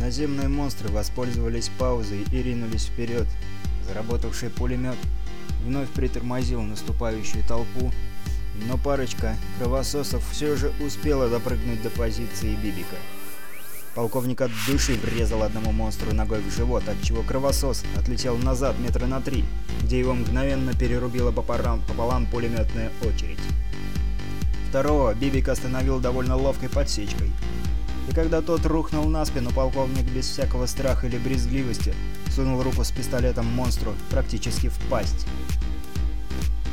Наземные монстры воспользовались паузой и ринулись вперед. Заработавший пулемет вновь притормозил наступающую толпу, но парочка кровососов все же успела допрыгнуть до позиции Бибика. Полковник от души врезал одному монстру ногой в живот, отчего кровосос отлетел назад метра на три, где его мгновенно перерубила пополам, пополам пулеметная очередь. Второго Бибик остановил довольно ловкой подсечкой – и когда тот рухнул на спину, полковник без всякого страха или брезгливости сунул руку с пистолетом монстру практически в пасть.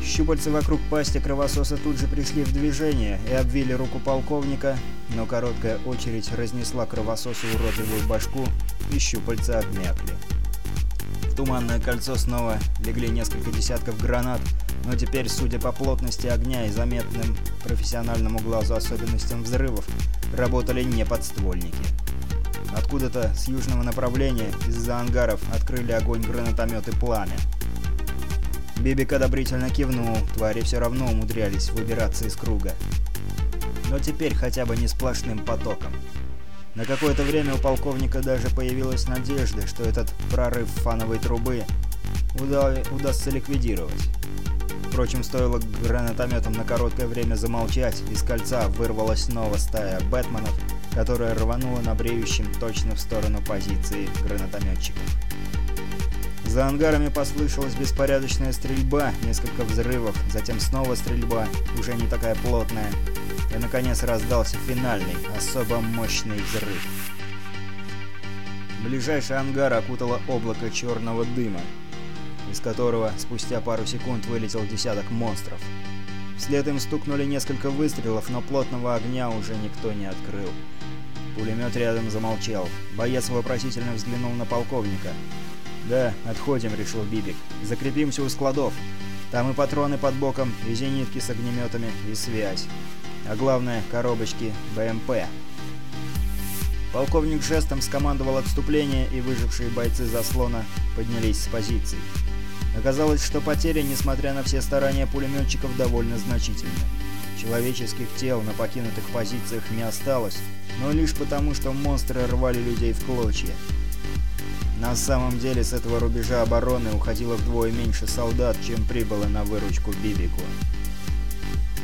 Щупальца вокруг пасти кровососа тут же пришли в движение и обвили руку полковника, но короткая очередь разнесла кровососу уродливую башку, и щупальца обмякли. В туманное кольцо снова легли несколько десятков гранат, но теперь, судя по плотности огня и заметным профессиональному глазу особенностям взрывов, работали не подствольники. Откуда-то с южного направления из-за ангаров открыли огонь гранатометы «Пламя». Бибик одобрительно кивнул, твари все равно умудрялись выбираться из круга. Но теперь хотя бы не сплошным потоком. На какое-то время у полковника даже появилась надежда, что этот прорыв фановой трубы удастся ликвидировать. Впрочем, стоило гранатометам на короткое время замолчать, из кольца вырвалась снова стая бэтменов, которая рванула на бреющем точно в сторону позиции гранатометчиков. За ангарами послышалась беспорядочная стрельба, несколько взрывов, затем снова стрельба, уже не такая плотная, и наконец раздался финальный, особо мощный взрыв. Ближайший ангар окутало облако черного дыма, из которого спустя пару секунд вылетел десяток монстров. Вслед им стукнули несколько выстрелов, но плотного огня уже никто не открыл. Пулемет рядом замолчал. Боец вопросительно взглянул на полковника. «Да, отходим», — решил Бибик. «Закрепимся у складов. Там и патроны под боком, и зенитки с огнеметами, и связь. А главное, коробочки БМП». Полковник жестом скомандовал отступление, и выжившие бойцы заслона поднялись с позиций. Оказалось, что потери, несмотря на все старания пулеметчиков, довольно значительны. Человеческих тел на покинутых позициях не осталось, но лишь потому, что монстры рвали людей в клочья. На самом деле с этого рубежа обороны уходило вдвое меньше солдат, чем прибыло на выручку Бибику.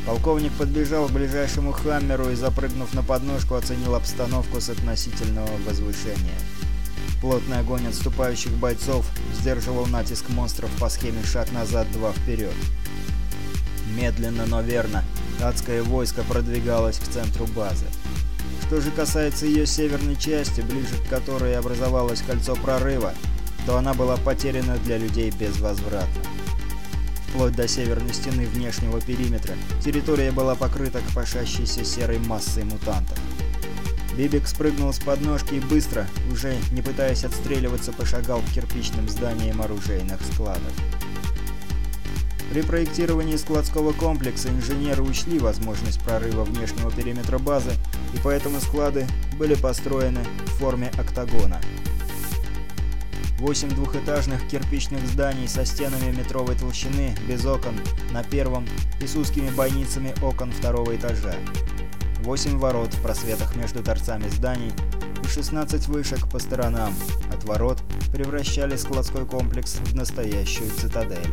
Полковник подбежал к ближайшему хаммеру и, запрыгнув на подножку, оценил обстановку с относительного возвышения. Плотный огонь отступающих бойцов сдерживал натиск монстров по схеме «шаг назад, два вперед». Медленно, но верно, адское войско продвигалось к центру базы. Что же касается ее северной части, ближе к которой образовалось кольцо прорыва, то она была потеряна для людей безвозвратно. Вплоть до северной стены внешнего периметра территория была покрыта копошащейся серой массой мутантов. Бибик спрыгнул с подножки и быстро, уже не пытаясь отстреливаться, пошагал к кирпичным зданиям оружейных складов. При проектировании складского комплекса инженеры учли возможность прорыва внешнего периметра базы, и поэтому склады были построены в форме октагона. Восемь двухэтажных кирпичных зданий со стенами метровой толщины, без окон, на первом и с узкими бойницами окон второго этажа. 8 ворот в просветах между торцами зданий и 16 вышек по сторонам от ворот превращали складской комплекс в настоящую цитадель.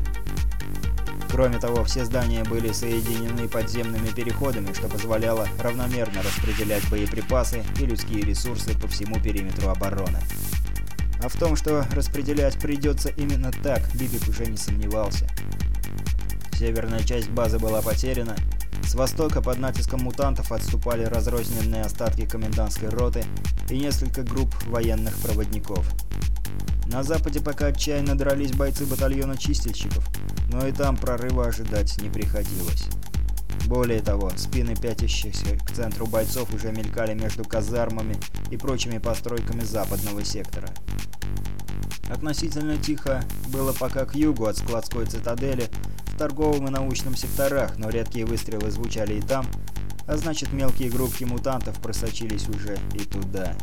Кроме того, все здания были соединены подземными переходами, что позволяло равномерно распределять боеприпасы и людские ресурсы по всему периметру обороны. А в том, что распределять придется именно так, Бибик уже не сомневался. Северная часть базы была потеряна, с востока под натиском мутантов отступали разрозненные остатки комендантской роты и несколько групп военных проводников. На западе пока отчаянно дрались бойцы батальона чистильщиков, но и там прорыва ожидать не приходилось. Более того, спины пятящихся к центру бойцов уже мелькали между казармами и прочими постройками западного сектора. Относительно тихо было пока к югу от складской цитадели, торговом и научном секторах, но редкие выстрелы звучали и там, а значит мелкие группки мутантов просочились уже и туда.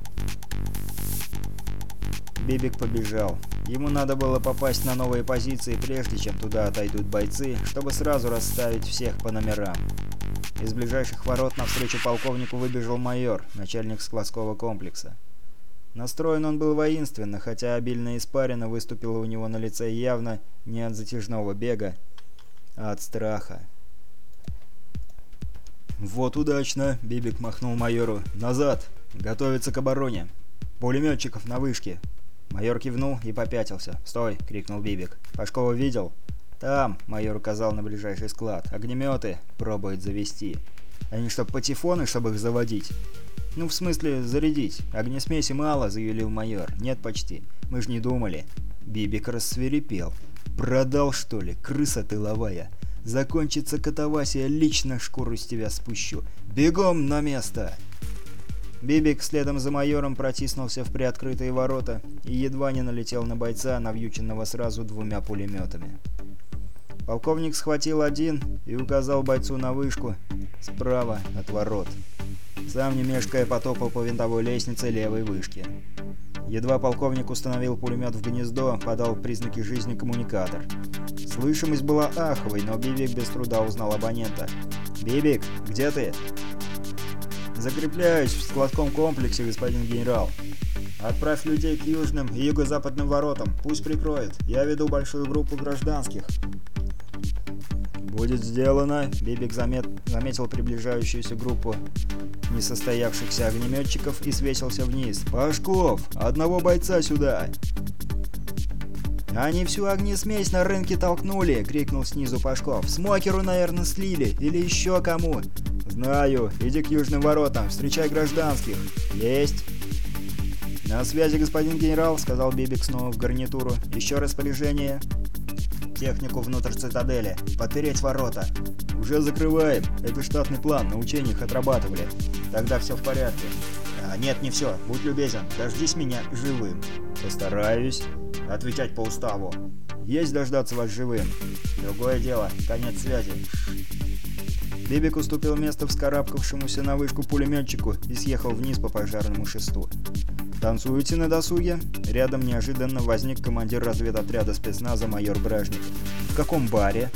Бибик побежал. Ему надо было попасть на новые позиции, прежде чем туда отойдут бойцы, чтобы сразу расставить всех по номерам. Из ближайших ворот навстречу полковнику выбежал майор, начальник складского комплекса. Настроен он был воинственно, хотя обильно испарина выступила у него на лице явно не от затяжного бега, от страха. «Вот удачно!» — Бибик махнул майору. «Назад! Готовиться к обороне! Пулеметчиков на вышке!» Майор кивнул и попятился. «Стой!» — крикнул Бибик. «Пашкова видел?» «Там!» — майор указал на ближайший склад. «Огнеметы!» — пробует завести. «Они что, патефоны, чтобы их заводить?» «Ну, в смысле, зарядить. Огнесмеси мало», — заявил майор. «Нет почти. Мы ж не думали». Бибик рассверепел. Продал, что ли, крыса тыловая? Закончится катавасия, лично шкуру с тебя спущу. Бегом на место!» Бибик следом за майором протиснулся в приоткрытые ворота и едва не налетел на бойца, навьюченного сразу двумя пулеметами. Полковник схватил один и указал бойцу на вышку справа от ворот. Сам не мешкая потопал по винтовой лестнице левой вышки. Едва полковник установил пулемет в гнездо, подал признаки жизни коммуникатор. Слышимость была аховой, но Бибик без труда узнал абонента. «Бибик, где ты?» «Закрепляюсь в складском комплексе, господин генерал. Отправь людей к южным и юго-западным воротам, пусть прикроют. Я веду большую группу гражданских». «Будет сделано», — Бибик замет... заметил приближающуюся группу несостоявшихся огнеметчиков и свесился вниз. «Пашков! Одного бойца сюда!» «Они всю огнесмесь на рынке толкнули!» — крикнул снизу Пашков. «Смокеру, наверное, слили! Или еще кому!» «Знаю! Иди к южным воротам! Встречай гражданских!» «Есть!» «На связи, господин генерал!» — сказал Бибик снова в гарнитуру. «Еще распоряжение!» «Технику внутрь цитадели! Потереть ворота!» «Уже закрываем! Это штатный план, на учениях отрабатывали!» Тогда все в порядке. А, нет, не все. Будь любезен, дождись меня живым. Постараюсь. Отвечать по уставу. Есть дождаться вас живым. Другое дело, конец связи. Бибик уступил место вскарабкавшемуся на вышку пулеметчику и съехал вниз по пожарному шесту. «Танцуете на досуге?» Рядом неожиданно возник командир разведотряда спецназа майор Бражник. «В каком баре?»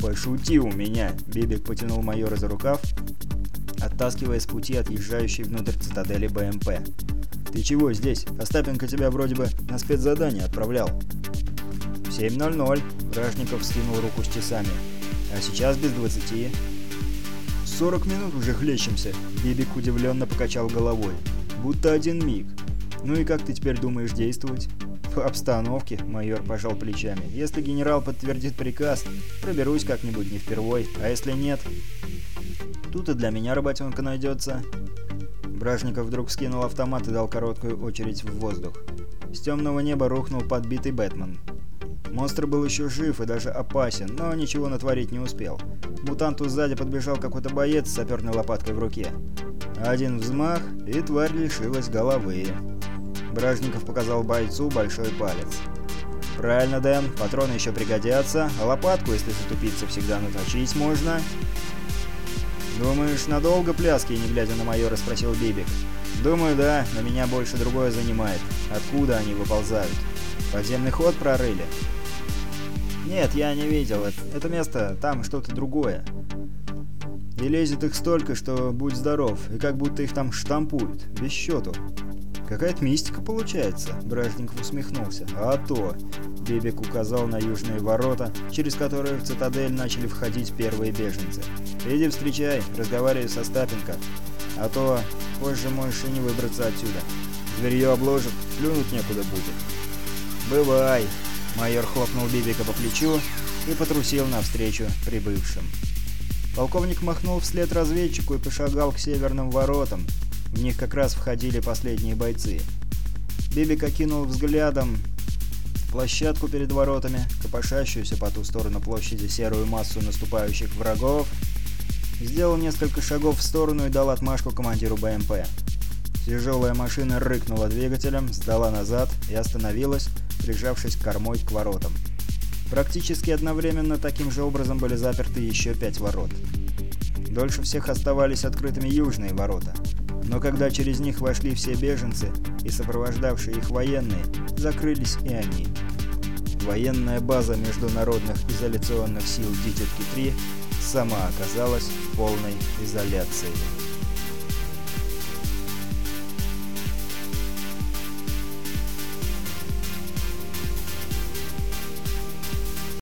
«Пошути у меня!» Бибик потянул майора за рукав оттаскивая с пути отъезжающей внутрь цитадели БМП. «Ты чего здесь? Остапенко тебя вроде бы на спецзадание отправлял». «7.00», — вражников скинул руку с часами. «А сейчас без 20. 40 минут уже хлещемся», — Бибик удивленно покачал головой. «Будто один миг. Ну и как ты теперь думаешь действовать?» «По обстановке», — майор пожал плечами. «Если генерал подтвердит приказ, проберусь как-нибудь не впервой, а если нет...» Тут и для меня работенка найдется. Бражников вдруг скинул автомат и дал короткую очередь в воздух. С темного неба рухнул подбитый Бэтмен. Монстр был еще жив и даже опасен, но ничего натворить не успел. Мутанту сзади подбежал какой-то боец с саперной лопаткой в руке. Один взмах, и тварь лишилась головы. Бражников показал бойцу большой палец. «Правильно, Дэн, патроны еще пригодятся, а лопатку, если затупиться, всегда наточить можно». «Думаешь, надолго пляски?» — не глядя на майора спросил Бибик. «Думаю, да, но меня больше другое занимает. Откуда они выползают? Подземный ход прорыли?» «Нет, я не видел. Это, место, там что-то другое. И лезет их столько, что будь здоров, и как будто их там штампуют, без счету. Какая-то мистика получается, Бражников усмехнулся. А то. Бебек указал на южные ворота, через которые в цитадель начали входить первые беженцы. «Иди встречай, разговаривай со Стапенко, а то позже можешь и не выбраться отсюда. Зверье обложит, плюнуть некуда будет». «Бывай!» – майор хлопнул Бибика по плечу и потрусил навстречу прибывшим. Полковник махнул вслед разведчику и пошагал к северным воротам. В них как раз входили последние бойцы. Бибик окинул взглядом площадку перед воротами, копошащуюся по ту сторону площади серую массу наступающих врагов, сделал несколько шагов в сторону и дал отмашку командиру БМП. Тяжелая машина рыкнула двигателем, сдала назад и остановилась, прижавшись кормой к воротам. Практически одновременно таким же образом были заперты еще пять ворот. Дольше всех оставались открытыми южные ворота. Но когда через них вошли все беженцы и сопровождавшие их военные, закрылись и они военная база международных изоляционных сил Дитятки-3 сама оказалась в полной изоляции.